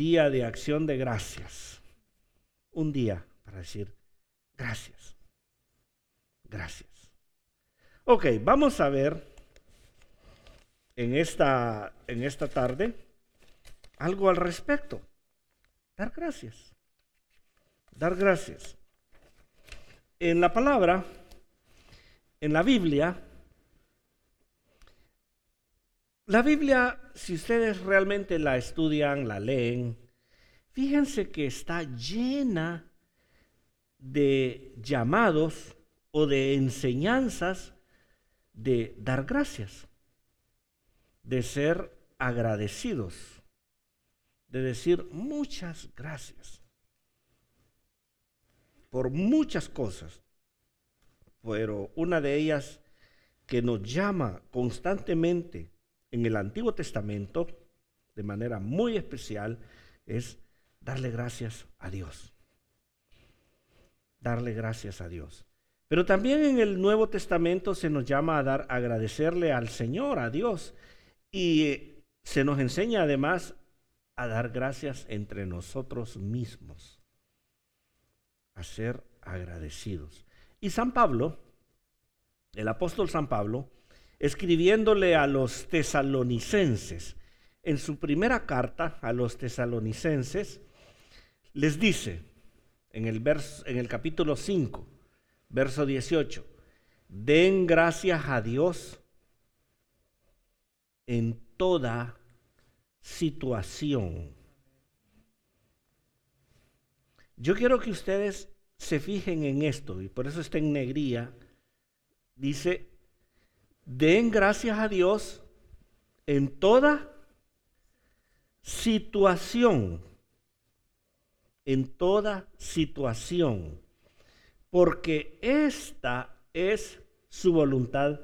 día de acción de gracias. Un día para decir gracias. Gracias. Ok, vamos a ver en esta, en esta tarde algo al respecto. Dar gracias. Dar gracias. En la palabra, en la Biblia, la Biblia, si ustedes realmente la estudian, la leen, fíjense que está llena de llamados o de enseñanzas de dar gracias, de ser agradecidos, de decir muchas gracias por muchas cosas, pero una de ellas que nos llama constantemente en el Antiguo Testamento, de manera muy especial, es darle gracias a Dios. Darle gracias a Dios. Pero también en el Nuevo Testamento se nos llama a dar, agradecerle al Señor, a Dios. Y eh, se nos enseña además a dar gracias entre nosotros mismos, a ser agradecidos. Y San Pablo, el apóstol San Pablo, escribiéndole a los tesalonicenses, en su primera carta a los tesalonicenses, les dice en el, verso, en el capítulo 5, verso 18, den gracias a Dios en toda situación. Yo quiero que ustedes se fijen en esto, y por eso está en negría. Dice, Den gracias a Dios en toda situación. En toda situación. Porque esta es su voluntad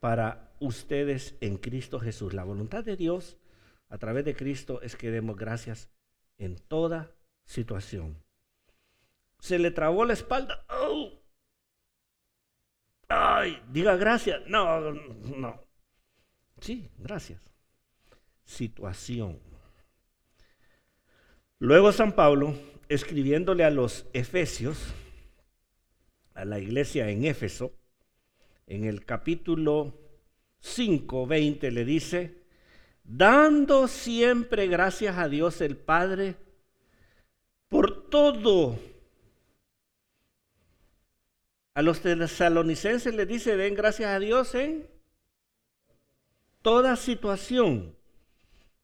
para ustedes en Cristo Jesús. La voluntad de Dios a través de Cristo es que demos gracias en toda situación. Se le trabó la espalda. ¡Oh! Diga gracias. No, no. Sí, gracias. Situación. Luego San Pablo, escribiéndole a los Efesios, a la iglesia en Éfeso, en el capítulo 5, 20, le dice, dando siempre gracias a Dios el Padre por todo a los tesalonicenses les dice, den gracias a Dios en toda situación.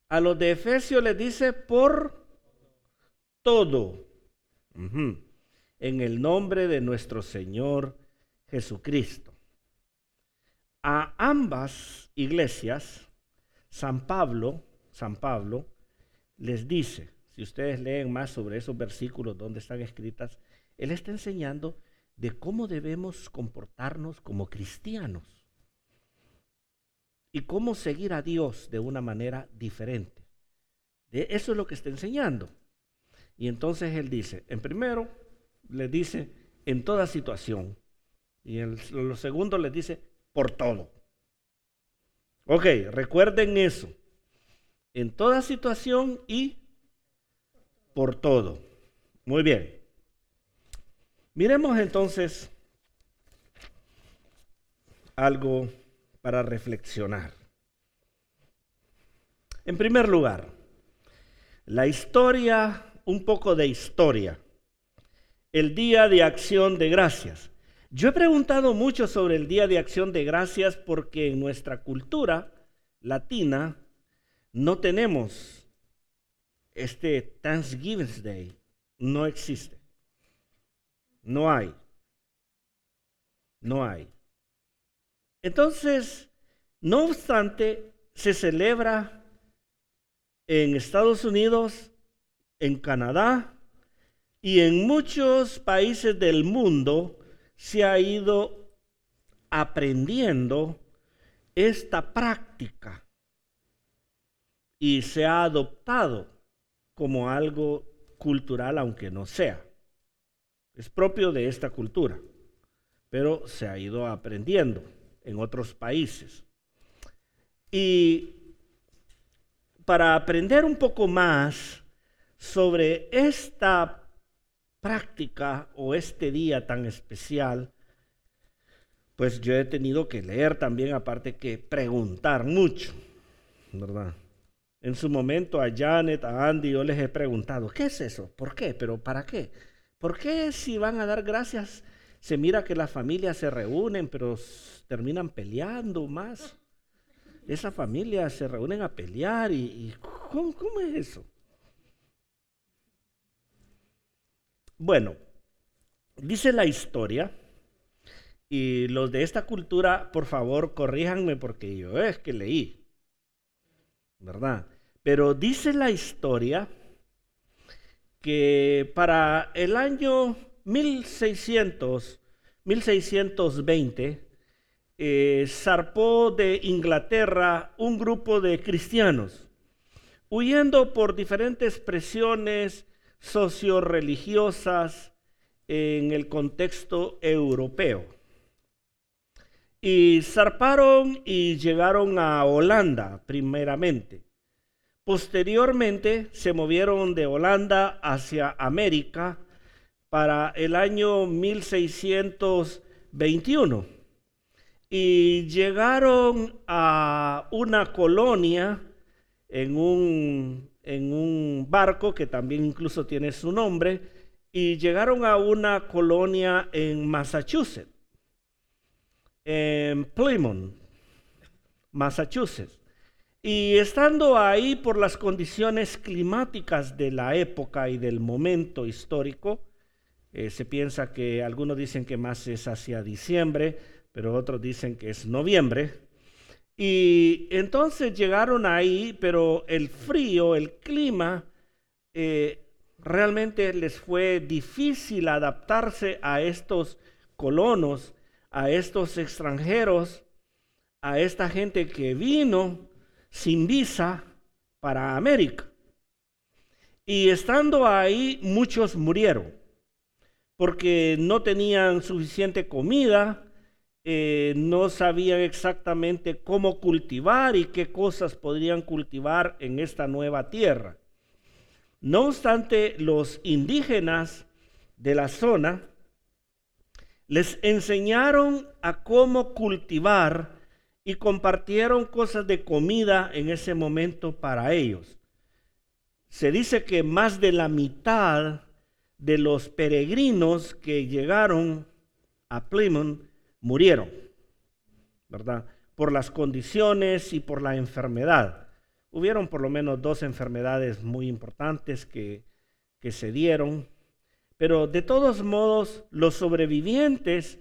A los de Efesios les dice, por todo. En el nombre de nuestro Señor Jesucristo. A ambas iglesias, San Pablo, San Pablo les dice, si ustedes leen más sobre esos versículos donde están escritas, él está enseñando de cómo debemos comportarnos como cristianos y cómo seguir a Dios de una manera diferente. Eso es lo que está enseñando. Y entonces él dice, en primero le dice en toda situación y en lo segundo le dice por todo. Ok, recuerden eso. En toda situación y por todo. Muy bien. Miremos entonces algo para reflexionar. En primer lugar, la historia, un poco de historia. El Día de Acción de Gracias. Yo he preguntado mucho sobre el Día de Acción de Gracias porque en nuestra cultura latina no tenemos este Thanksgiving Day, no existe. No hay. No hay. Entonces, no obstante, se celebra en Estados Unidos, en Canadá y en muchos países del mundo se ha ido aprendiendo esta práctica y se ha adoptado como algo cultural, aunque no sea. Es propio de esta cultura, pero se ha ido aprendiendo en otros países. Y para aprender un poco más sobre esta práctica o este día tan especial, pues yo he tenido que leer también, aparte que preguntar mucho, ¿verdad? En su momento a Janet, a Andy, yo les he preguntado, ¿qué es eso? ¿Por qué? ¿Pero para qué? ¿Por qué si van a dar gracias se mira que las familias se reúnen, pero terminan peleando más? Esas familias se reúnen a pelear y, ¿cómo, ¿cómo es eso? Bueno, dice la historia, y los de esta cultura, por favor, corríjanme porque yo es que leí, ¿verdad? Pero dice la historia que para el año 1600, 1620, eh, zarpó de Inglaterra un grupo de cristianos, huyendo por diferentes presiones socio-religiosas en el contexto europeo. Y zarparon y llegaron a Holanda primeramente. Posteriormente se movieron de Holanda hacia América para el año 1621 y llegaron a una colonia en un, en un barco que también incluso tiene su nombre y llegaron a una colonia en Massachusetts, en Plymouth, Massachusetts. Y estando ahí por las condiciones climáticas de la época y del momento histórico, eh, se piensa que algunos dicen que más es hacia diciembre, pero otros dicen que es noviembre. Y entonces llegaron ahí, pero el frío, el clima, eh, realmente les fue difícil adaptarse a estos colonos, a estos extranjeros, a esta gente que vino sin visa para América. Y estando ahí, muchos murieron porque no tenían suficiente comida, eh, no sabían exactamente cómo cultivar y qué cosas podrían cultivar en esta nueva tierra. No obstante, los indígenas de la zona les enseñaron a cómo cultivar y compartieron cosas de comida en ese momento para ellos. Se dice que más de la mitad de los peregrinos que llegaron a Plymouth murieron, ¿verdad? Por las condiciones y por la enfermedad. Hubieron por lo menos dos enfermedades muy importantes que, que se dieron, pero de todos modos los sobrevivientes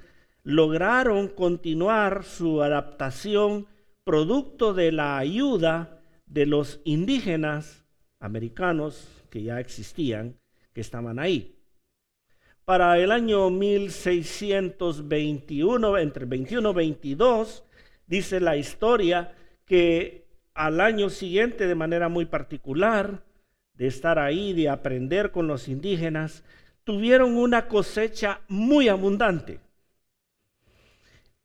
lograron continuar su adaptación producto de la ayuda de los indígenas americanos que ya existían, que estaban ahí. Para el año 1621, entre 21 y 22, dice la historia que al año siguiente, de manera muy particular, de estar ahí, de aprender con los indígenas, tuvieron una cosecha muy abundante.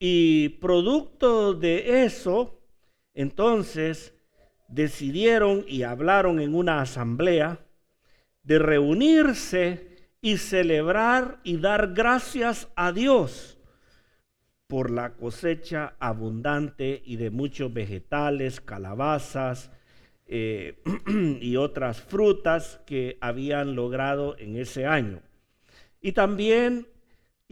Y producto de eso, entonces decidieron y hablaron en una asamblea de reunirse y celebrar y dar gracias a Dios por la cosecha abundante y de muchos vegetales, calabazas eh, y otras frutas que habían logrado en ese año. Y también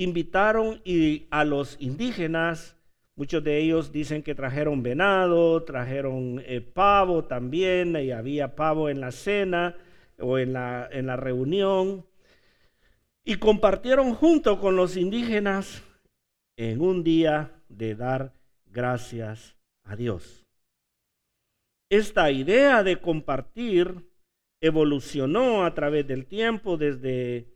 invitaron a los indígenas, muchos de ellos dicen que trajeron venado, trajeron eh, pavo también, y había pavo en la cena o en la, en la reunión, y compartieron junto con los indígenas en un día de dar gracias a Dios. Esta idea de compartir evolucionó a través del tiempo desde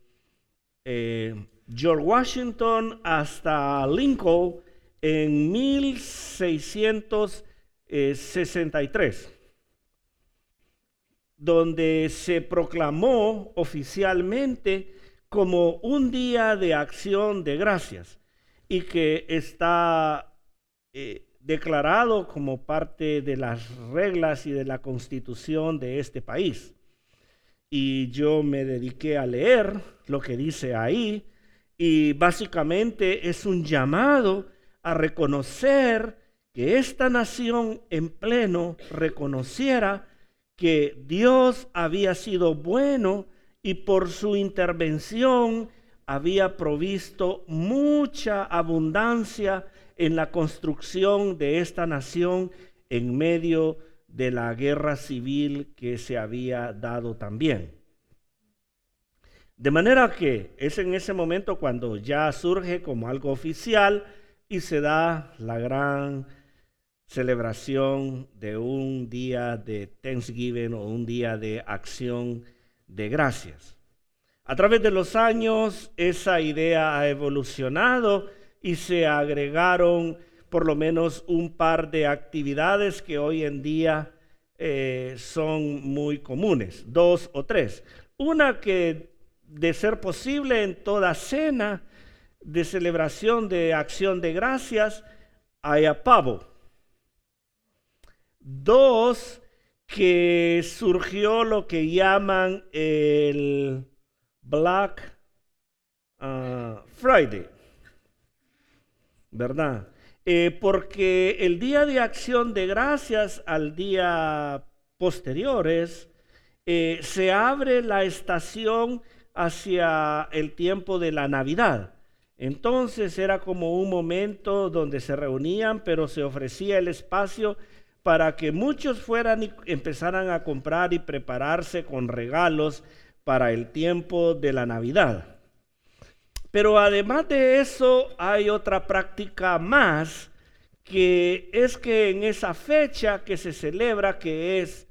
eh, George Washington hasta Lincoln en 1663, donde se proclamó oficialmente como un día de acción de gracias y que está eh, declarado como parte de las reglas y de la constitución de este país. y yo me dediqué a leer lo que dice ahí y básicamente es un llamado a reconocer que esta nación en pleno reconociera que Dios había sido bueno y por su intervención había provisto mucha abundancia en la construcción de esta nación en medio de la guerra civil que se había dado también. De manera que es en ese momento cuando ya surge como algo oficial y se da la gran celebración de un día de Thanksgiving o un día de acción de gracias. A través de los años esa idea ha evolucionado y se agregaron por lo menos un par de actividades que hoy en día eh, son muy comunes, dos o tres. Una que de ser posible en toda cena de celebración de acción de gracias haya pavo. Dos, que surgió lo que llaman el Black ah, Friday, ¿verdad? Eh, porque el día de acción de gracias al día posteriores, eh, se abre la estación hacia el tiempo de la Navidad. Entonces era como un momento donde se reunían, pero se ofrecía el espacio para que muchos fueran y empezaran a comprar y prepararse con regalos para el tiempo de la Navidad. Pero además de eso hay otra práctica más, que es que en esa fecha que se celebra, que es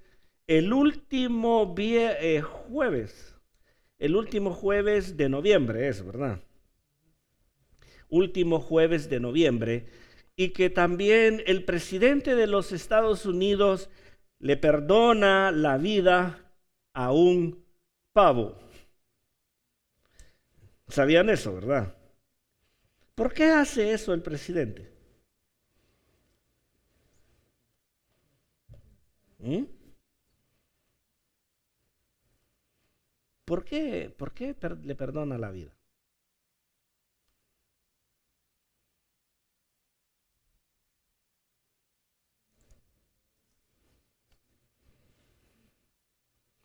el último eh, jueves, el último jueves de noviembre, es verdad. Último jueves de noviembre, y que también el presidente de los Estados Unidos le perdona la vida a un pavo. ¿Sabían eso, verdad? ¿Por qué hace eso el presidente? ¿Mm? ¿Por qué, por qué le perdona la vida?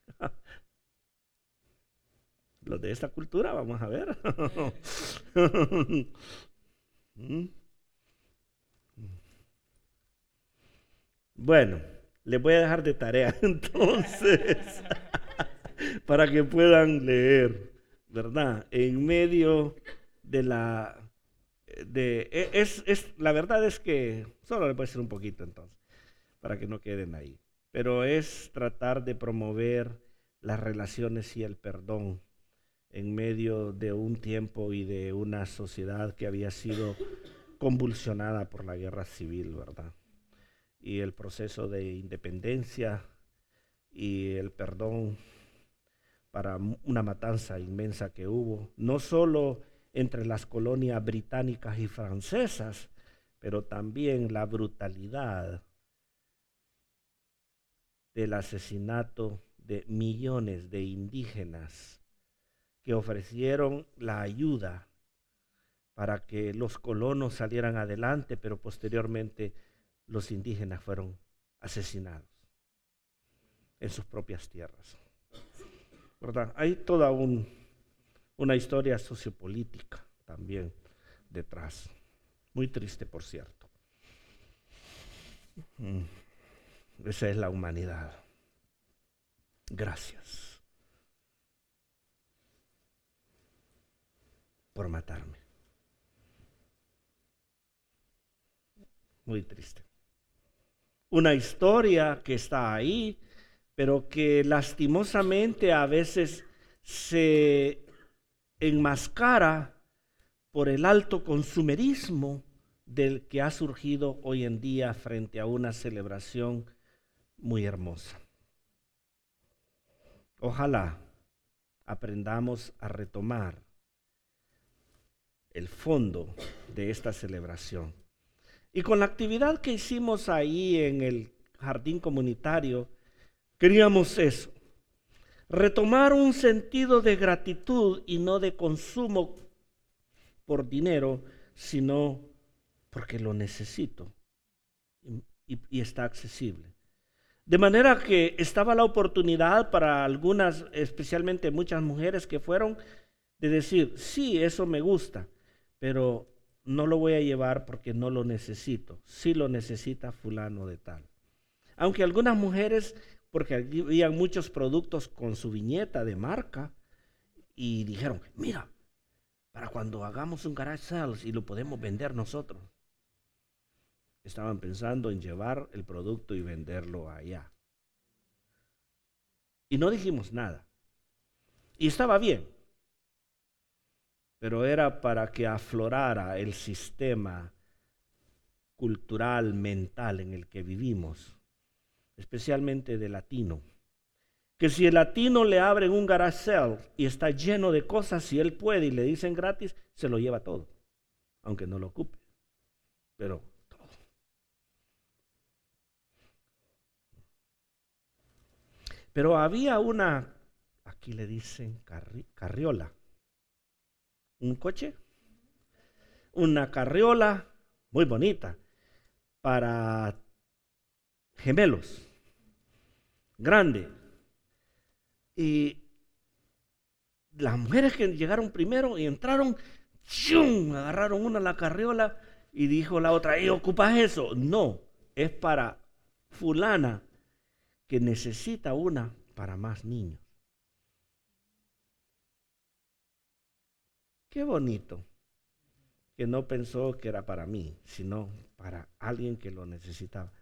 los de esta cultura, vamos a ver. bueno, les voy a dejar de tarea entonces, para que puedan leer, ¿verdad? En medio de la... De, e, es, es, la verdad es que solo le voy a decir un poquito entonces, para que no queden ahí. Pero es tratar de promover las relaciones y el perdón en medio de un tiempo y de una sociedad que había sido convulsionada por la guerra civil, ¿verdad? Y el proceso de independencia y el perdón para una matanza inmensa que hubo, no solo entre las colonias británicas y francesas, pero también la brutalidad del asesinato de millones de indígenas que ofrecieron la ayuda para que los colonos salieran adelante, pero posteriormente los indígenas fueron asesinados en sus propias tierras. Hay toda una historia sociopolítica también detrás. Muy triste, por cierto. Mm. Esa es la humanidad. Gracias. por matarme. Muy triste. Una historia que está ahí, pero que lastimosamente a veces se enmascara por el alto consumerismo del que ha surgido hoy en día frente a una celebración muy hermosa. Ojalá aprendamos a retomar el fondo de esta celebración. Y con la actividad que hicimos ahí en el jardín comunitario, queríamos eso, retomar un sentido de gratitud y no de consumo por dinero, sino porque lo necesito y, está accesible. De manera que estaba la oportunidad para algunas, especialmente muchas mujeres que fueron, de decir, sí, eso me gusta, pero no lo voy a llevar porque no lo necesito. Sí lo necesita fulano de tal. Aunque algunas mujeres, porque había muchos productos con su viñeta de marca, y dijeron, mira, para cuando hagamos un garage sales y lo podemos vender nosotros estaban pensando en llevar el producto y venderlo allá. Y no dijimos nada. Y estaba bien. Pero era para que aflorara el sistema cultural, mental en el que vivimos, especialmente de latino. Que si el latino le abren un garage y está lleno de cosas, si él puede y le dicen gratis, se lo lleva todo, aunque no lo ocupe. Pero Pero había una, aquí le dicen carriola, un coche, una carriola muy bonita para gemelos, grande. Y las mujeres que llegaron primero y entraron, ¡chum! agarraron una la carriola y dijo la otra, ¿y ocupas eso? No, es para fulana que necesita una para más niños. Qué bonito que no pensó que era para mí, sino para alguien que lo necesitaba.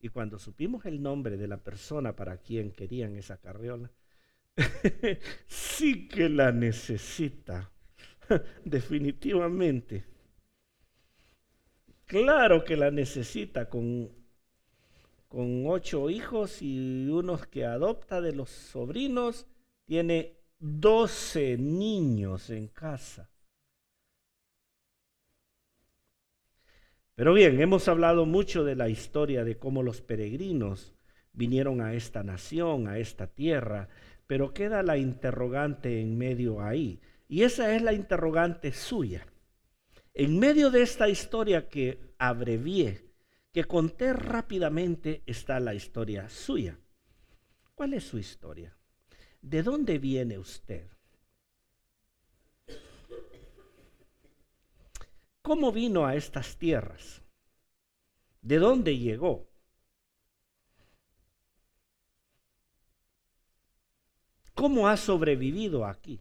Y cuando supimos el nombre de la persona para quien querían esa carriola, sí que la necesita, definitivamente. Claro que la necesita con con ocho hijos y unos que adopta de los sobrinos, tiene doce niños en casa. Pero bien, hemos hablado mucho de la historia de cómo los peregrinos vinieron a esta nación, a esta tierra, pero queda la interrogante en medio ahí. Y esa es la interrogante suya. En medio de esta historia que abrevié, que conté rápidamente está la historia suya. ¿Cuál es su historia? ¿De dónde viene usted? ¿Cómo vino a estas tierras? ¿De dónde llegó? ¿Cómo ha sobrevivido aquí?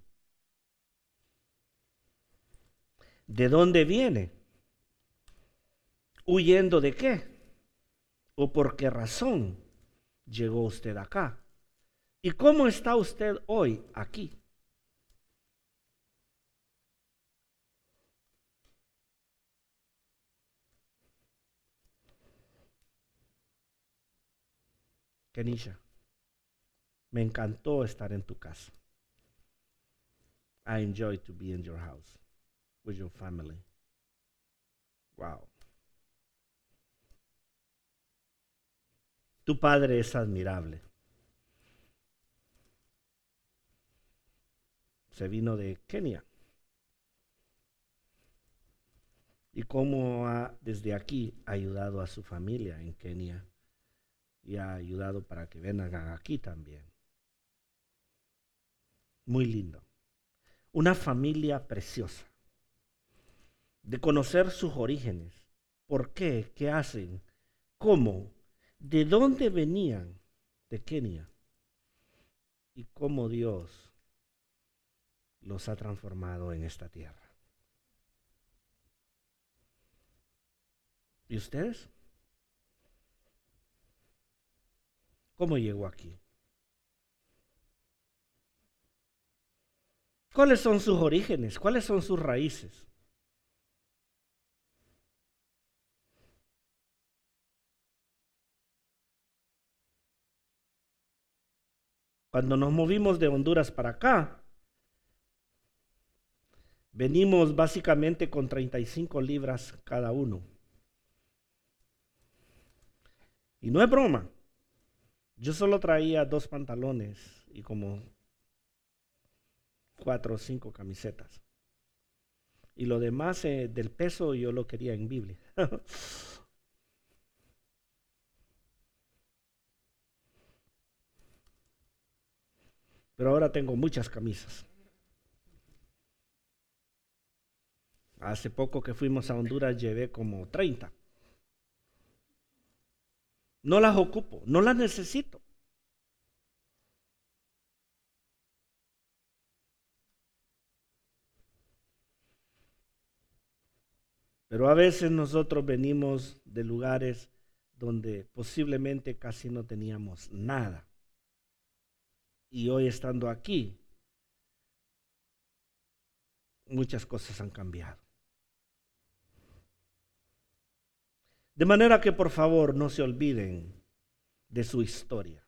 ¿De dónde viene? ¿Huyendo de qué? ¿O por qué razón llegó usted acá? ¿Y cómo está usted hoy aquí? Kenisha, me encantó estar en tu casa. I enjoy to be in your house with your family. Wow. Tu padre es admirable. Se vino de Kenia. Y cómo ha desde aquí ayudado a su familia en Kenia y ha ayudado para que vengan aquí también. Muy lindo. Una familia preciosa. De conocer sus orígenes. ¿Por qué? ¿Qué hacen? ¿Cómo? de dónde venían de Kenia y cómo Dios los ha transformado en esta tierra. ¿Y ustedes? ¿Cómo llegó aquí? ¿Cuáles son sus orígenes? ¿Cuáles son sus raíces? Cuando nos movimos de Honduras para acá, venimos básicamente con 35 libras cada uno. Y no es broma. Yo solo traía dos pantalones y como cuatro o cinco camisetas. Y lo demás eh, del peso yo lo quería en Biblia. Pero ahora tengo muchas camisas. Hace poco que fuimos a Honduras llevé como 30. No las ocupo, no las necesito. Pero a veces nosotros venimos de lugares donde posiblemente casi no teníamos nada. Y hoy estando aquí, muchas cosas han cambiado. De manera que por favor no se olviden de su historia.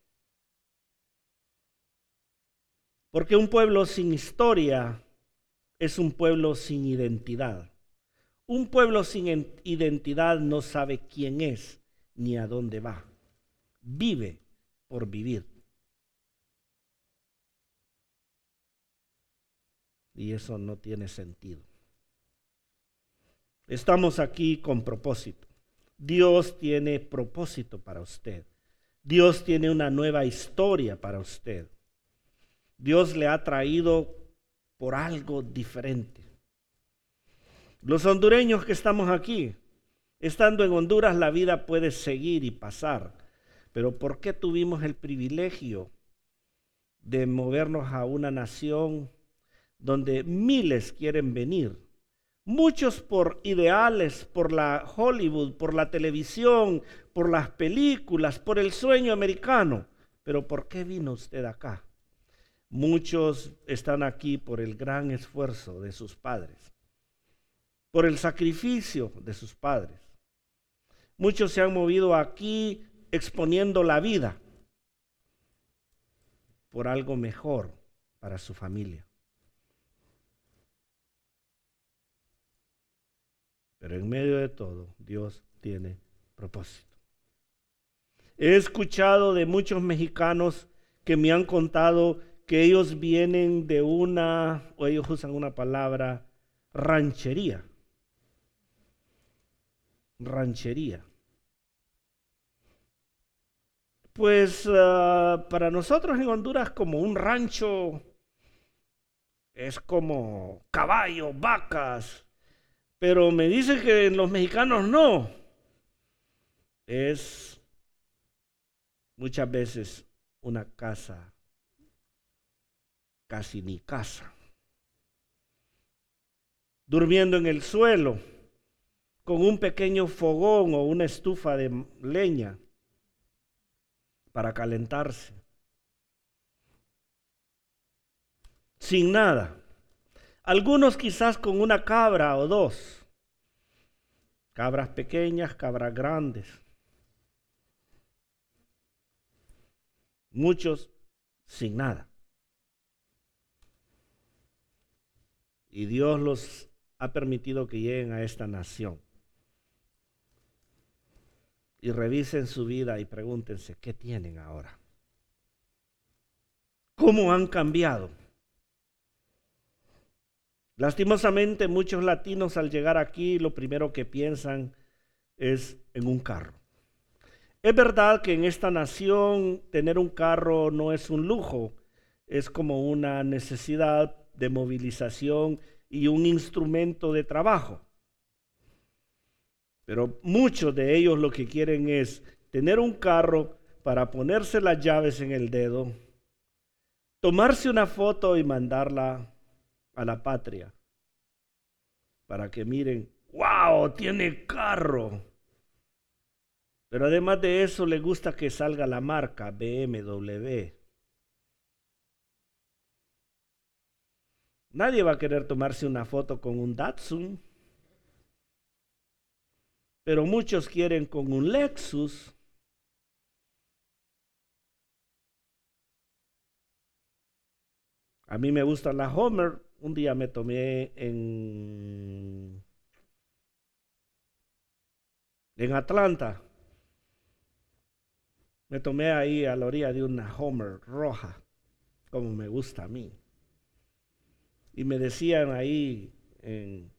Porque un pueblo sin historia es un pueblo sin identidad. Un pueblo sin identidad no sabe quién es ni a dónde va. Vive por vivir. Y eso no tiene sentido. Estamos aquí con propósito. Dios tiene propósito para usted. Dios tiene una nueva historia para usted. Dios le ha traído por algo diferente. Los hondureños que estamos aquí, estando en Honduras, la vida puede seguir y pasar. Pero ¿por qué tuvimos el privilegio de movernos a una nación donde miles quieren venir? Muchos por ideales, por la Hollywood, por la televisión, por las películas, por el sueño americano. Pero ¿por qué vino usted acá? Muchos están aquí por el gran esfuerzo de sus padres por el sacrificio de sus padres. Muchos se han movido aquí exponiendo la vida por algo mejor para su familia. Pero en medio de todo, Dios tiene propósito. He escuchado de muchos mexicanos que me han contado que ellos vienen de una, o ellos usan una palabra, ranchería ranchería. Pues ah, para nosotros en Honduras como un rancho es como caballos, vacas, pero me dicen que en los mexicanos no. Es muchas veces una casa, casi ni casa, durmiendo en el suelo con un pequeño fogón o una estufa de leña para calentarse. Sin nada. Algunos quizás con una cabra o dos. Cabras pequeñas, cabras grandes. Muchos sin nada. Y Dios los ha permitido que lleguen a esta nación y revisen su vida y pregúntense, ¿qué tienen ahora? ¿Cómo han cambiado? Lastimosamente muchos latinos al llegar aquí lo primero que piensan es en un carro. Es verdad que en esta nación tener un carro no es un lujo, es como una necesidad de movilización y un instrumento de trabajo. Pero muchos de ellos lo que quieren es tener un carro para ponerse las llaves en el dedo, tomarse una foto y mandarla a la patria para que miren, wow, tiene carro. Pero además de eso le gusta que salga la marca BMW. Nadie va a querer tomarse una foto con un Datsun pero muchos quieren con un Lexus. A mí me gusta la Homer. Un día me tomé en, en Atlanta Me tomé ahí a la orilla de una Homer roja, como me gusta a mí. Y me decían ahí en,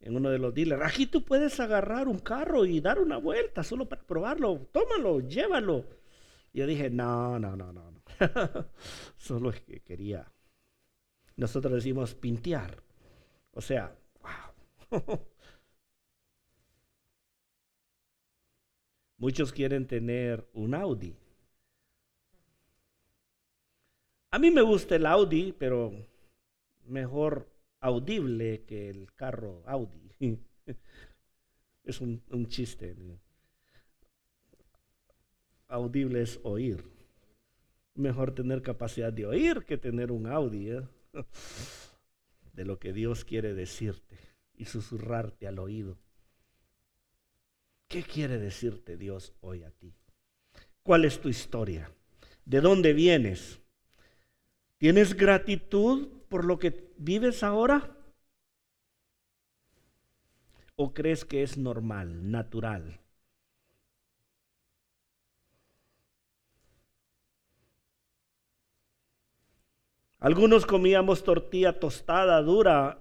en uno de los dealers, aquí tú puedes agarrar un carro y dar una vuelta solo para probarlo, tómalo, llévalo. Y yo dije, no, no, no, no, no. solo es que quería. Nosotros decimos pintear. O sea, wow. Muchos quieren tener un Audi. A mí me gusta el Audi, pero mejor audible que el carro Audi. es un, chiste. Audible es oír. Mejor tener capacidad de oír que tener un Audi. ¿eh? De lo que Dios quiere decirte y susurrarte al oído. ¿Qué quiere decirte Dios hoy a ti? ¿Cuál es tu historia? ¿De dónde vienes? ¿Tienes gratitud por lo que vives ahora? ¿O crees que es normal, natural? Algunos comíamos tortilla tostada, dura,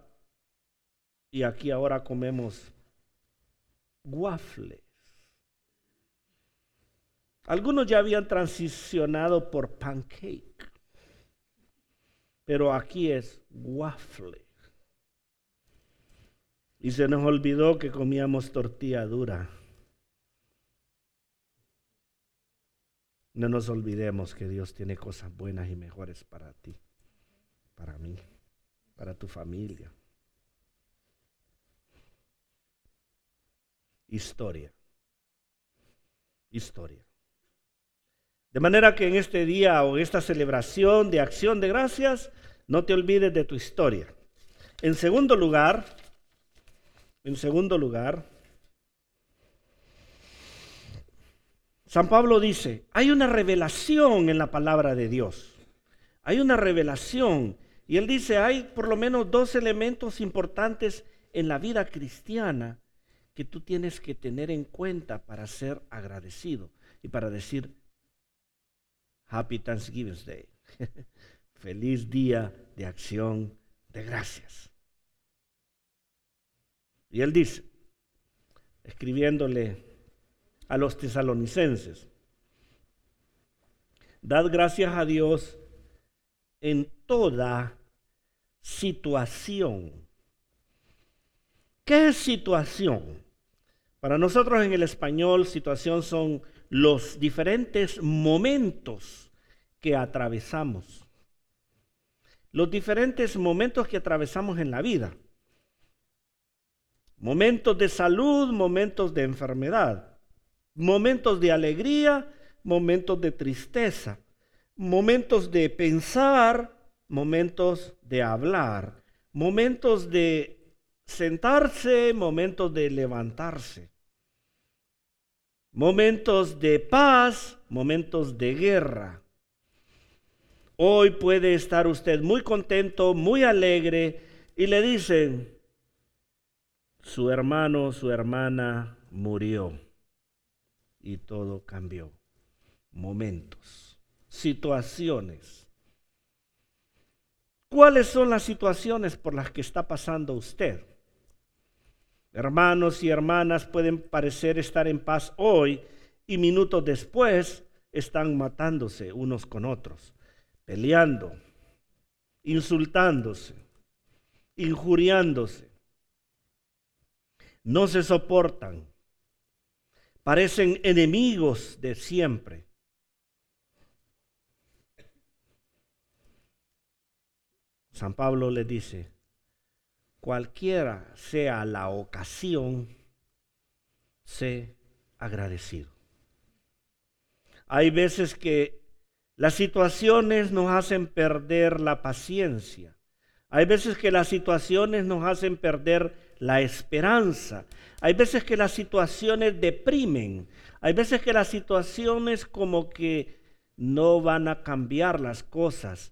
y aquí ahora comemos waffles. Algunos ya habían transicionado por pancake, pero aquí es waffle. Y se nos olvidó que comíamos tortilla dura. No nos olvidemos que Dios tiene cosas buenas y mejores para ti para mí, para tu familia. Historia. Historia. De manera que en este día o en esta celebración de acción de gracias, no te olvides de tu historia. En segundo lugar, en segundo lugar, San Pablo dice, hay una revelación en la palabra de Dios. Hay una revelación y él dice, hay por lo menos dos elementos importantes en la vida cristiana que tú tienes que tener en cuenta para ser agradecido y para decir, Happy Thanksgiving Day. Feliz día de acción de gracias. Y él dice, escribiéndole a los tesalonicenses, dad gracias a Dios en toda situación. ¿Qué es situación? Para nosotros en el español, situación son los diferentes momentos que atravesamos. Los diferentes momentos que atravesamos en la vida. Momentos de salud, momentos de enfermedad. Momentos de alegría, momentos de tristeza momentos de pensar, momentos de hablar, momentos de sentarse, momentos de levantarse, momentos de paz, momentos de guerra. Hoy puede estar usted muy contento, muy alegre y le dicen, su hermano, su hermana murió y todo cambió. Momentos situaciones. ¿Cuáles son las situaciones por las que está pasando usted? Hermanos y hermanas pueden parecer estar en paz hoy y minutos después están matándose unos con otros, peleando, insultándose, injuriándose. No se soportan, parecen enemigos de siempre. San Pablo le dice, cualquiera sea la ocasión, sé agradecido. Hay veces que las situaciones nos hacen perder la paciencia. Hay veces que las situaciones nos hacen perder la esperanza. Hay veces que las situaciones deprimen. Hay veces que las situaciones como que no van a cambiar las cosas.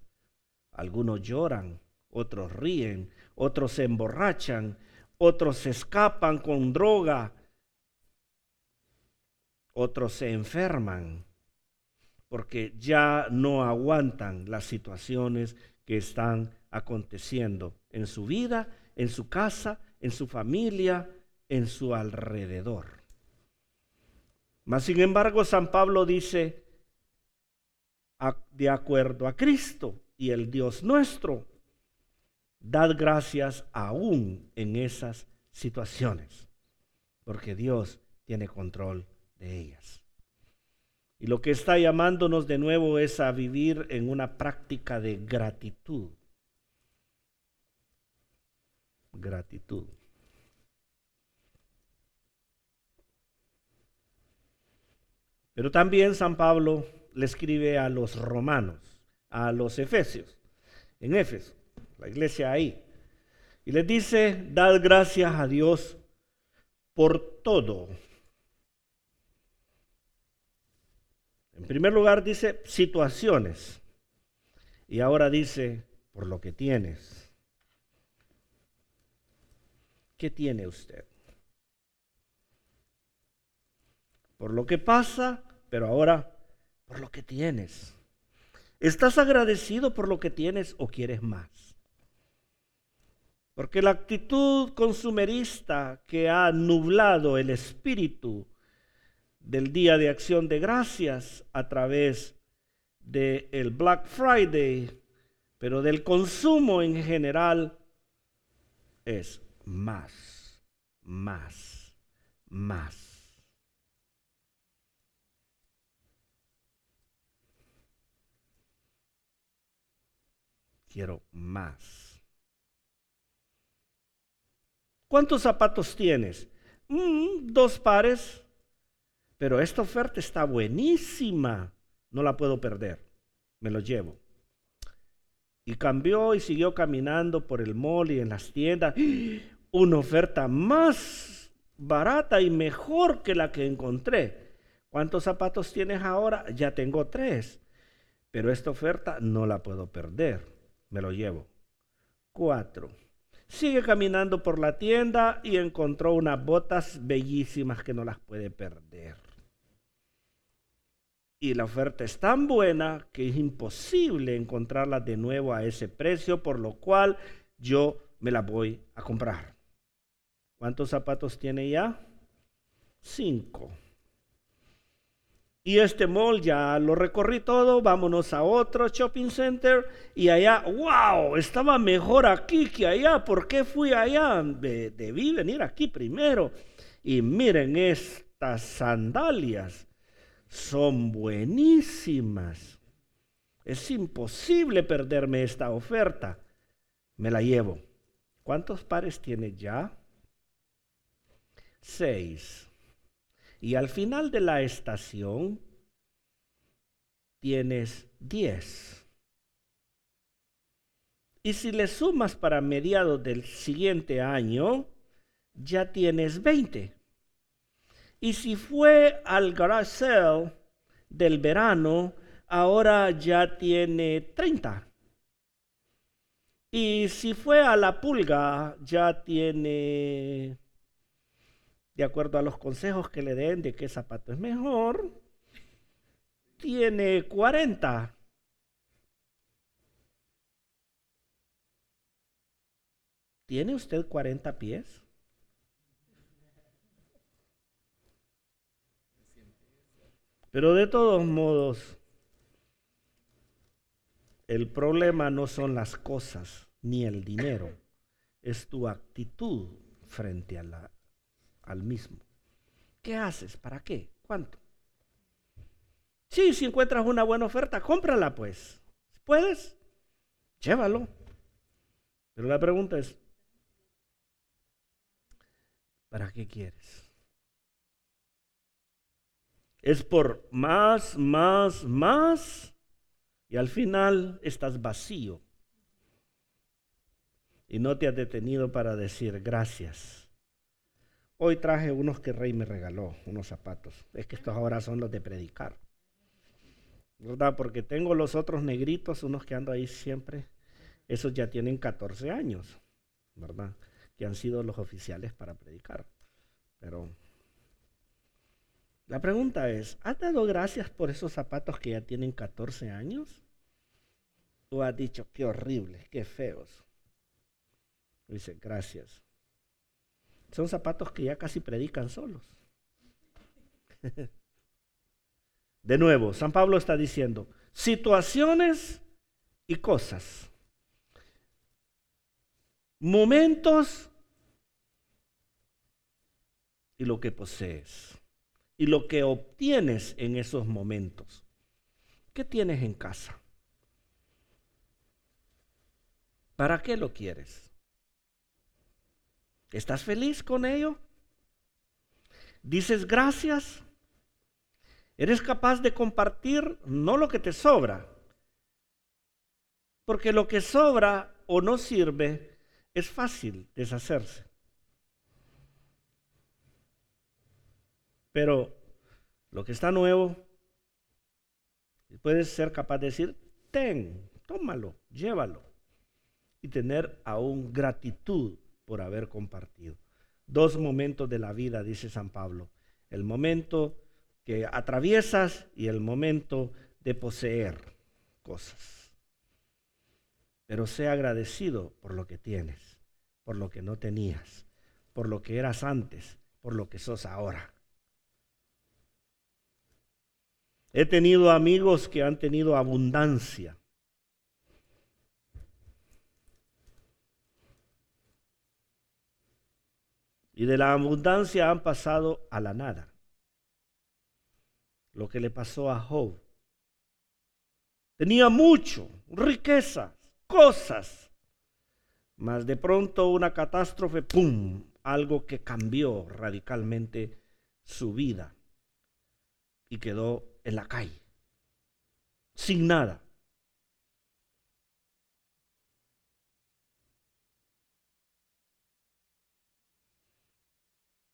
Algunos lloran, otros ríen, otros se emborrachan, otros se escapan con droga, otros se enferman. porque ya no aguantan las situaciones que están aconteciendo en su vida, en su casa, en su familia, en su alrededor. Mas sin embargo, San Pablo dice, de acuerdo a Cristo y el Dios nuestro, dad gracias aún en esas situaciones, porque Dios tiene control de ellas. Y lo que está llamándonos de nuevo es a vivir en una práctica de gratitud. Gratitud. Pero también San Pablo le escribe a los romanos, a los efesios, en Éfeso, la iglesia ahí. Y les dice, dad gracias a Dios por todo. En primer lugar dice situaciones. Y ahora dice, por lo que tienes. ¿Qué tiene usted? Por lo que pasa, pero ahora por lo que tienes. ¿Estás agradecido por lo que tienes o quieres más? Porque la actitud consumerista que ha nublado el espíritu del Día de Acción de Gracias a través del el Black Friday, pero del consumo en general, es más, más, más. Quiero más. ¿Cuántos zapatos tienes? Mm, dos pares, pero esta oferta está buenísima, no la puedo perder, me lo llevo. Y cambió y siguió caminando por el mall y en las tiendas. Una oferta más barata y mejor que la que encontré. ¿Cuántos zapatos tienes ahora? Ya tengo tres. Pero esta oferta no la puedo perder me lo llevo. Cuatro. Sigue caminando por la tienda y encontró unas botas bellísimas que no las puede perder. Y la oferta es tan buena que es imposible encontrarlas de nuevo a ese precio, por lo cual yo me las voy a comprar. ¿Cuántos zapatos tiene ya? Cinco. Y este mall ya lo recorrí todo, vámonos a otro shopping center y allá, wow, estaba mejor aquí que allá, ¿por qué fui allá? debí venir aquí primero. Y miren, estas sandalias son buenísimas. Es imposible perderme esta oferta. Me la llevo. ¿Cuántos pares tiene ya? Seis. Y al final de la estación tienes 10. Y si le sumas para mediados del siguiente año, ya tienes 20. Y si fue al garage del verano, ahora ya tiene 30. Y si fue a la pulga, ya tiene de acuerdo a los consejos que le den de qué zapato es mejor, tiene 40. ¿Tiene usted 40 pies? Pero de todos modos, el problema no son las cosas ni el dinero, es tu actitud frente a la, al mismo. ¿Qué haces? ¿Para qué? ¿Cuánto? Sí, si encuentras una buena oferta, cómprala pues. ¿Puedes? Llévalo. Pero la pregunta es, ¿para qué quieres? Es por más, más, más, y al final estás vacío. Y no te has detenido para decir gracias Hoy traje unos que Rey me regaló, unos zapatos. Es que estos ahora son los de predicar. ¿Verdad? Porque tengo los otros negritos, unos que ando ahí siempre. Esos ya tienen 14 años, ¿verdad? Que han sido los oficiales para predicar. Pero La pregunta es, ¿has dado gracias por esos zapatos que ya tienen 14 años? ¿O has dicho, qué horrible, qué feos? Dice, gracias. Son zapatos que ya casi predican solos. De nuevo, San Pablo está diciendo, situaciones y cosas, momentos y lo que posees y lo que obtienes en esos momentos. ¿Qué tienes en casa? ¿Para qué lo quieres? ¿Estás feliz con ello? ¿Dices gracias? ¿Eres capaz de compartir no lo que te sobra? Porque lo que sobra o no sirve es fácil deshacerse. Pero lo que está nuevo, puedes ser capaz de decir, ten, tómalo, llévalo. Y tener aún gratitud por haber compartido. Dos momentos de la vida, dice San Pablo. El momento que atraviesas y el momento de poseer cosas. Pero sea agradecido por lo que tienes, por lo que no tenías, por lo que eras antes, por lo que sos ahora. He tenido amigos que han tenido abundancia. Y de la abundancia han pasado a la nada. Lo que le pasó a Job. Tenía mucho, riquezas, cosas. Mas de pronto una catástrofe, ¡pum! Algo que cambió radicalmente su vida. Y quedó en la calle, sin nada.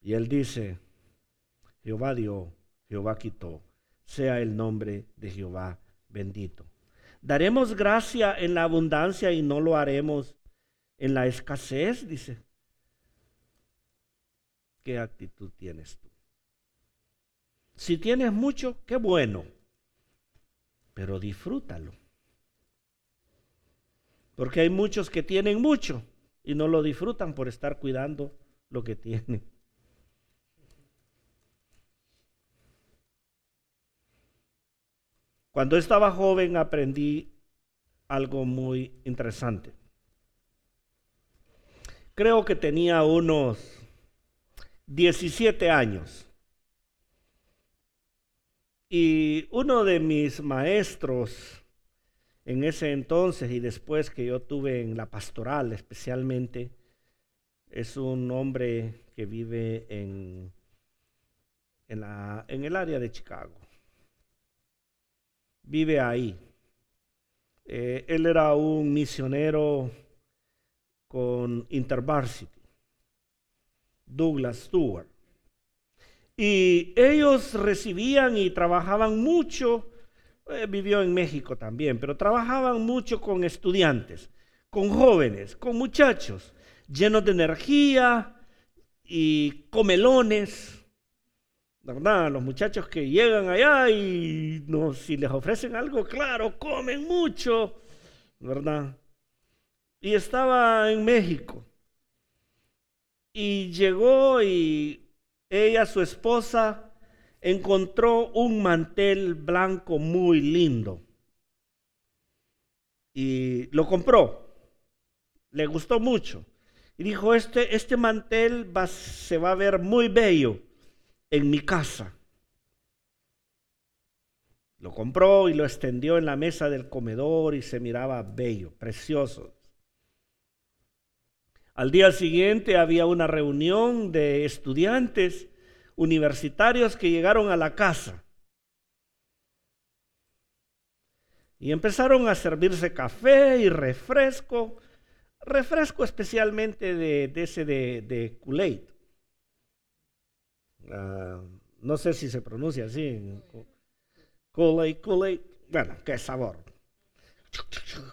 Y él dice, Jehová dio, Jehová quitó, sea el nombre de Jehová bendito. Daremos gracia en la abundancia y no lo haremos en la escasez, dice. ¿Qué actitud tienes tú? Si tienes mucho, qué bueno, pero disfrútalo. Porque hay muchos que tienen mucho y no lo disfrutan por estar cuidando lo que tienen. Cuando estaba joven aprendí algo muy interesante. Creo que tenía unos 17 años. Y uno de mis maestros en ese entonces y después que yo tuve en la pastoral especialmente, es un hombre que vive en, en, la, en el área de Chicago. Vive ahí. Eh, él era un misionero con InterVarsity, Douglas Stewart. Y ellos recibían y trabajaban mucho, eh, vivió en México también, pero trabajaban mucho con estudiantes, con jóvenes, con muchachos, llenos de energía y comelones. ¿Verdad? Los muchachos que llegan allá y no, si les ofrecen algo, claro, comen mucho, ¿verdad? Y estaba en México. Y llegó y ella, su esposa, encontró un mantel blanco muy lindo y lo compró. Le gustó mucho. Y dijo, este, este mantel se va a ver muy bello en mi casa. Lo compró y lo extendió en la mesa del comedor y se miraba bello, precioso. Al día siguiente había una reunión de estudiantes universitarios que llegaron a la casa. Y empezaron a servirse café y refresco, refresco especialmente de, ese de, de. Ah, no sé si se pronuncia así. Kool-Aid, Kool-Aid. Bueno, qué sabor.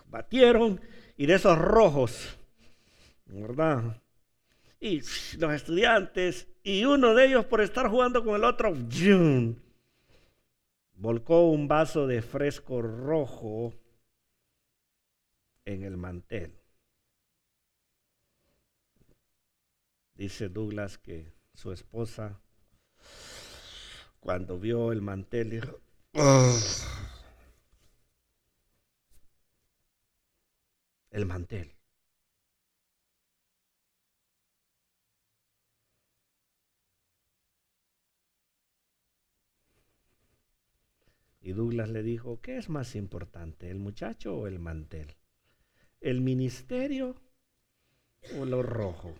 Batieron y de esos rojos ¿verdad? Y los estudiantes y uno de ellos por estar jugando con el otro, volcó un vaso de fresco rojo en el mantel. Dice Douglas que su esposa, cuando vio el mantel, dijo, el mantel. Y Douglas le dijo, ¿qué es más importante, el muchacho o el mantel? ¿El ministerio o lo rojo?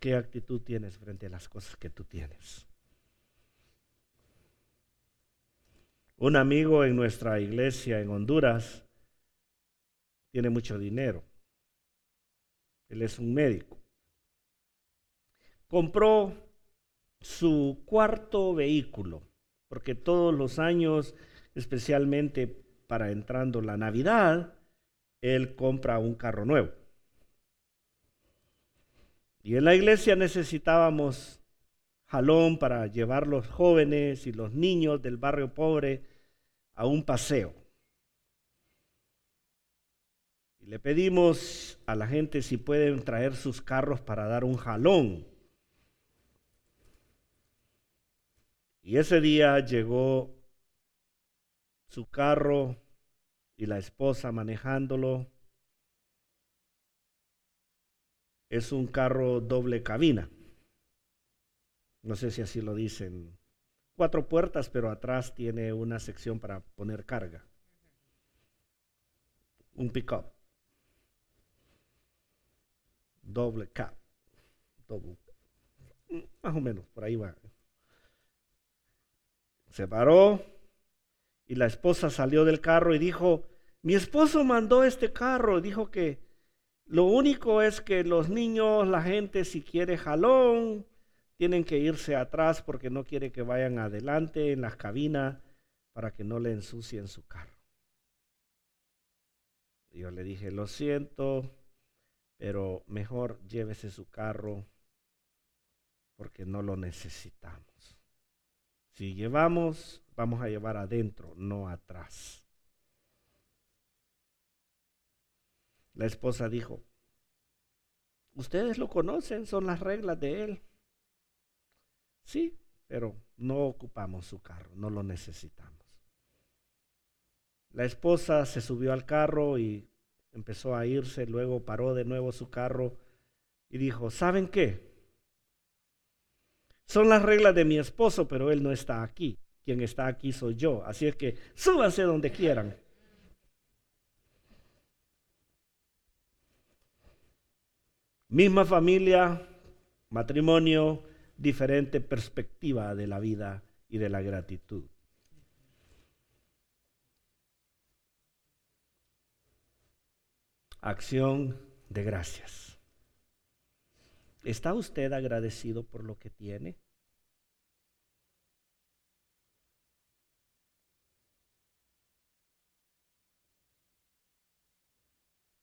¿Qué actitud tienes frente a las cosas que tú tienes? Un amigo en nuestra iglesia en Honduras tiene mucho dinero. Él es un médico. Compró su cuarto vehículo, porque todos los años, especialmente para entrando la Navidad, él compra un carro nuevo. Y en la iglesia necesitábamos jalón para llevar los jóvenes y los niños del barrio pobre a un paseo. Y le pedimos a la gente si pueden traer sus carros para dar un jalón. Y ese día llegó su carro y la esposa manejándolo es un carro doble cabina. No sé si así lo dicen. Cuatro puertas, pero atrás tiene una sección para poner carga. Un pickup. Doble cab. Doble. Más o menos, por ahí va. Se paró y la esposa salió del carro y dijo, mi esposo mandó este carro. Dijo que lo único es que los niños, la gente, si quiere jalón, tienen que irse atrás porque no quiere que vayan adelante en las cabinas para que no le ensucien su carro. Yo le dije, lo siento, pero mejor llévese su carro porque no lo necesitamos. Si llevamos, vamos a llevar adentro, no atrás. La esposa dijo, ustedes lo conocen, son las reglas de él. Sí, pero no ocupamos su carro, no lo necesitamos. La esposa se subió al carro y empezó a irse, luego paró de nuevo su carro y dijo, ¿saben qué? Son las reglas de mi esposo, pero él no está aquí. Quien está aquí soy yo. Así es que súbanse donde quieran. Misma familia, matrimonio, diferente perspectiva de la vida y de la gratitud. Acción de gracias. ¿Está usted agradecido por lo que tiene?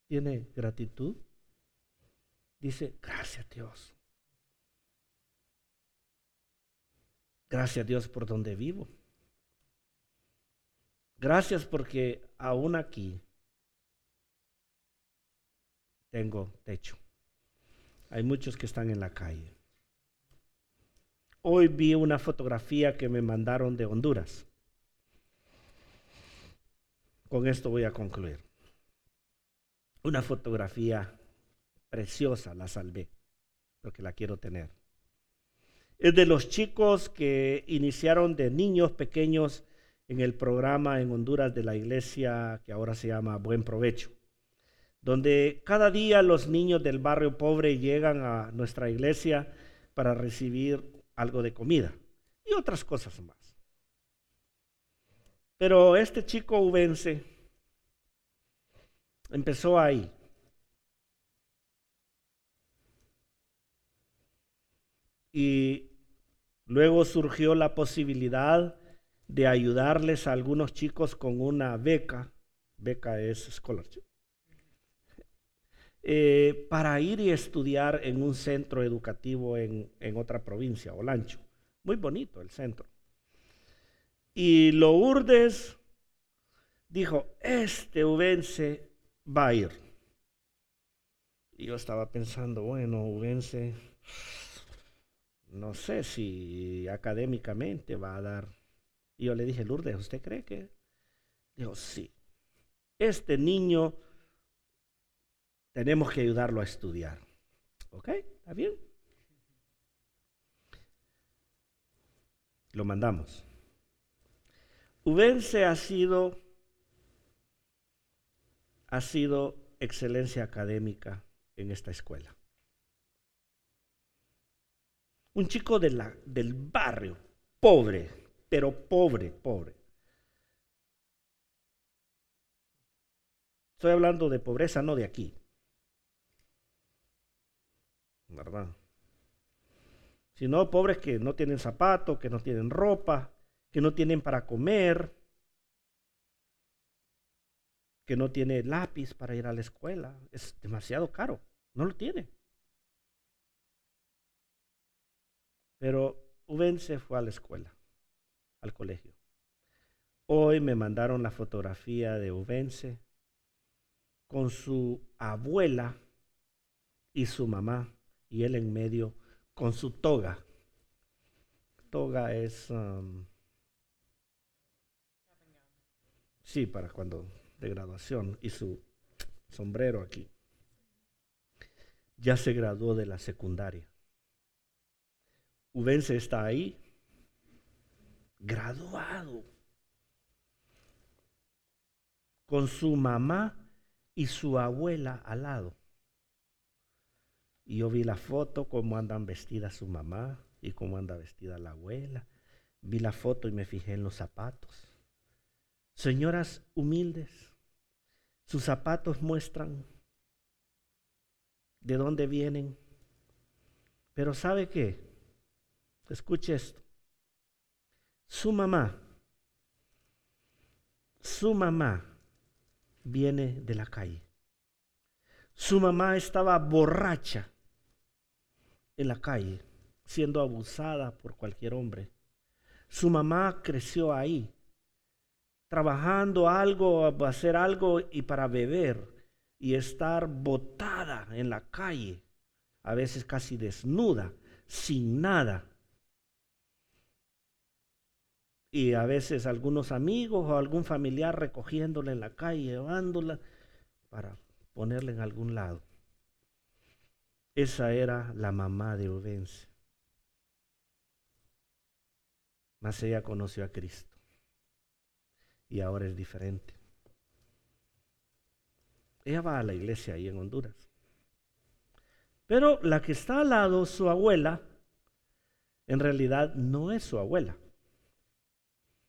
¿Tiene gratitud? Dice, gracias Dios. Gracias Dios por donde vivo. Gracias porque aún aquí tengo techo. Hay muchos que están en la calle. Hoy vi una fotografía que me mandaron de Honduras. Con esto voy a concluir. Una fotografía preciosa, la salvé, porque la quiero tener. Es de los chicos que iniciaron de niños pequeños en el programa en Honduras de la iglesia que ahora se llama Buen Provecho, donde cada día los niños del barrio pobre llegan a nuestra iglesia para recibir algo de comida y otras cosas más. Pero este chico ubense empezó ahí, y luego surgió la posibilidad de ayudarles a algunos chicos con una beca Beca es scholarship. Eh, para ir y estudiar en un centro educativo en, en otra provincia, Olancho. Muy bonito el centro. Y Lourdes dijo, este Ubense va a ir. Y yo estaba pensando, bueno, Ubense, no sé si académicamente va a dar. Y yo le dije, Lourdes, ¿usted cree que? Dijo, sí. Este niño tenemos que ayudarlo a estudiar. ¿Ok? ¿Está bien? Lo mandamos. Ubense ha sido, ha sido excelencia académica en esta escuela. Un chico del barrio, pobre, pero pobre, pobre. Estoy hablando de pobreza, no de aquí. ¿Verdad? Sino pobres que no tienen zapatos, que no tienen ropa, que no tienen para comer, que no tiene lápiz para ir a la escuela. Es demasiado caro, no lo tiene. Pero Uben se fue a la escuela, al colegio. Hoy me mandaron la fotografía de Ubense con su abuela y su mamá, y él en medio con su toga. Toga es... Um, sí, para cuando de graduación y su sombrero aquí. Ya se graduó de la secundaria. Ubense está ahí, graduado, con su mamá y su abuela al lado. Y yo vi la foto, cómo andan vestidas su mamá y cómo anda vestida la abuela. Vi la foto y me fijé en los zapatos. Señoras humildes, sus zapatos muestran de dónde vienen. Pero ¿sabe qué? Escuche esto. Su mamá, su mamá viene de la calle. Su mamá estaba borracha en la calle, siendo abusada por cualquier hombre. Su mamá creció ahí, trabajando algo, hacer algo y para beber y estar botada en la calle, a veces casi desnuda, sin nada y a veces algunos amigos o algún familiar recogiéndola en la calle, llevándola para ponerla en algún lado. Esa era la mamá de Odense. Mas ella conoció a Cristo y ahora es diferente. Ella va a la iglesia ahí en Honduras. Pero la que está al lado, su abuela, en realidad no es su abuela.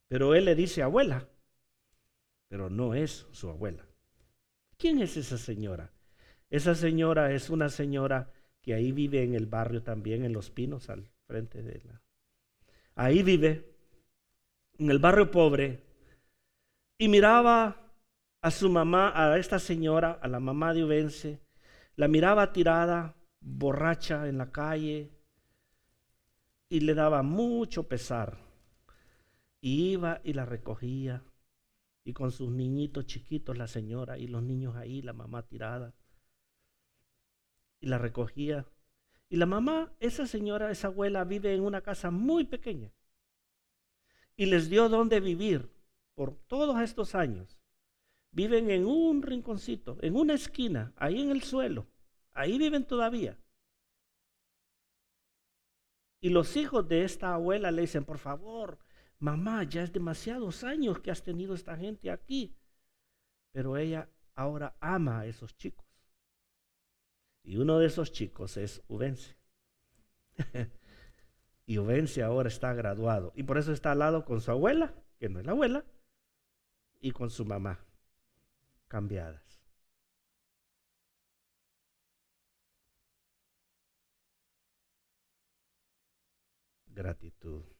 Pero él le dice abuela, pero no es su abuela. ¿Quién es esa señora? Esa señora es una señora que ahí vive en el barrio también, en Los Pinos, al frente de la... Ahí vive, en el barrio pobre, y miraba a su mamá, a esta señora, a la mamá de Ubense, la miraba tirada, borracha en la calle, y le daba mucho pesar y iba y la recogía. Y con sus niñitos chiquitos, la señora y los niños ahí, la mamá tirada. Y la recogía. Y la mamá, esa señora, esa abuela, vive en una casa muy pequeña. Y les dio donde vivir por todos estos años. Viven en un rinconcito, en una esquina, ahí en el suelo. Ahí viven todavía. Y los hijos de esta abuela le dicen, por favor, mamá, ya es demasiados años que has tenido esta gente aquí. Pero ella ahora ama a esos chicos. Y uno de esos chicos es Ubense. y Ubense ahora está graduado. Y por eso está al lado con su abuela, que no es la abuela, y con su mamá, cambiadas. Gratitud.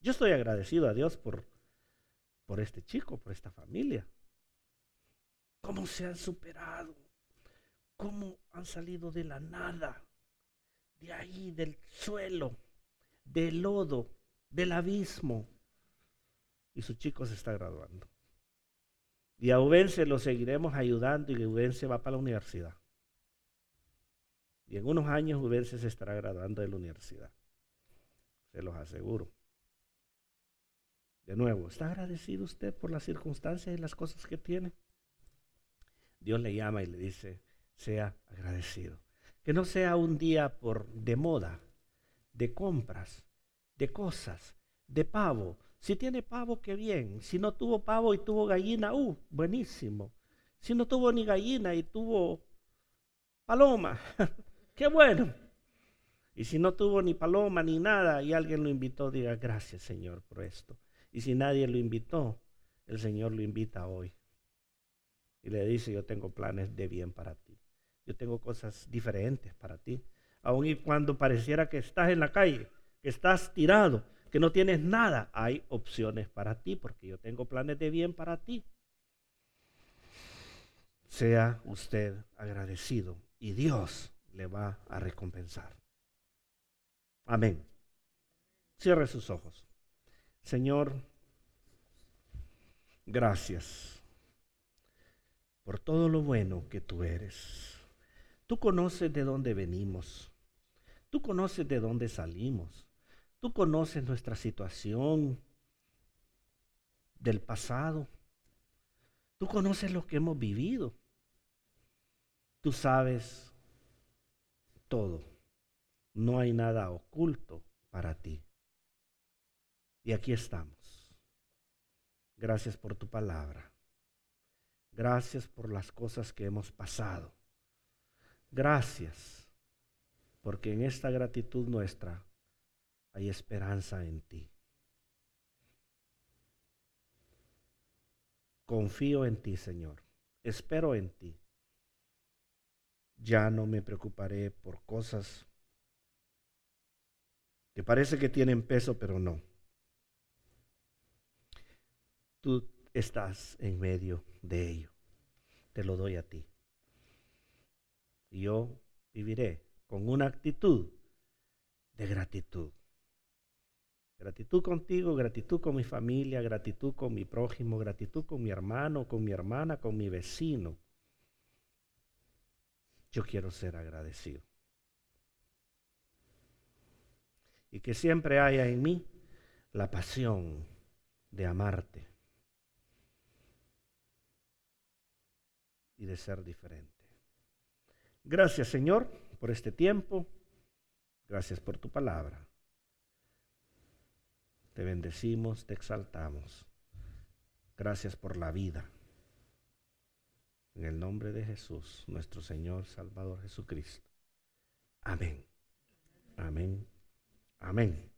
Yo estoy agradecido a Dios por, por este chico, por esta familia. cómo se han superado, cómo han salido de la nada, de ahí, del suelo, del lodo, del abismo. Y su chico se está graduando. Y a Ubense lo seguiremos ayudando y Ubense va para la universidad. Y en unos años Ubense se estará graduando de la universidad. Se los aseguro. De nuevo, ¿está agradecido usted por las circunstancias y las cosas que tiene? Dios le llama y le dice, sea agradecido. Que no sea un día por de moda, de compras, de cosas, de pavo. Si tiene pavo, qué bien. Si no tuvo pavo y tuvo gallina, uh, buenísimo. Si no tuvo ni gallina y tuvo paloma, qué bueno. Y si no tuvo ni paloma ni nada y alguien lo invitó, diga gracias Señor por esto. Y si nadie lo invitó, el Señor lo invita hoy. Y le dice, yo tengo planes de bien para ti. Yo tengo cosas diferentes para ti. Aun y cuando pareciera que estás en la calle, que estás tirado, que no tienes nada, hay opciones para ti, porque yo tengo planes de bien para ti. Sea usted agradecido y Dios le va a recompensar. Amén. Cierre sus ojos. Señor, gracias por todo lo bueno que tú eres. Tú conoces de dónde venimos. Tú conoces de dónde salimos. Tú conoces nuestra situación del pasado. Tú conoces lo que hemos vivido. Tú sabes todo. No hay nada oculto para ti. Y aquí estamos. Gracias por tu palabra. Gracias por las cosas que hemos pasado. Gracias porque en esta gratitud nuestra hay esperanza en ti. Confío en ti, Señor. Espero en ti. Ya no me preocuparé por cosas que parece que tienen peso, pero no tú estás en medio de ello. Te lo doy a ti. Y yo viviré con una actitud de gratitud. Gratitud contigo, gratitud con mi familia, gratitud con mi prójimo, gratitud con mi hermano, con mi hermana, con mi vecino. Yo quiero ser agradecido. Y que siempre haya en mí la pasión de amarte y de ser diferente. Gracias Señor por este tiempo. Gracias por tu palabra. Te bendecimos, te exaltamos. Gracias por la vida. En el nombre de Jesús, nuestro Señor Salvador Jesucristo. Amén. Amén. Amén.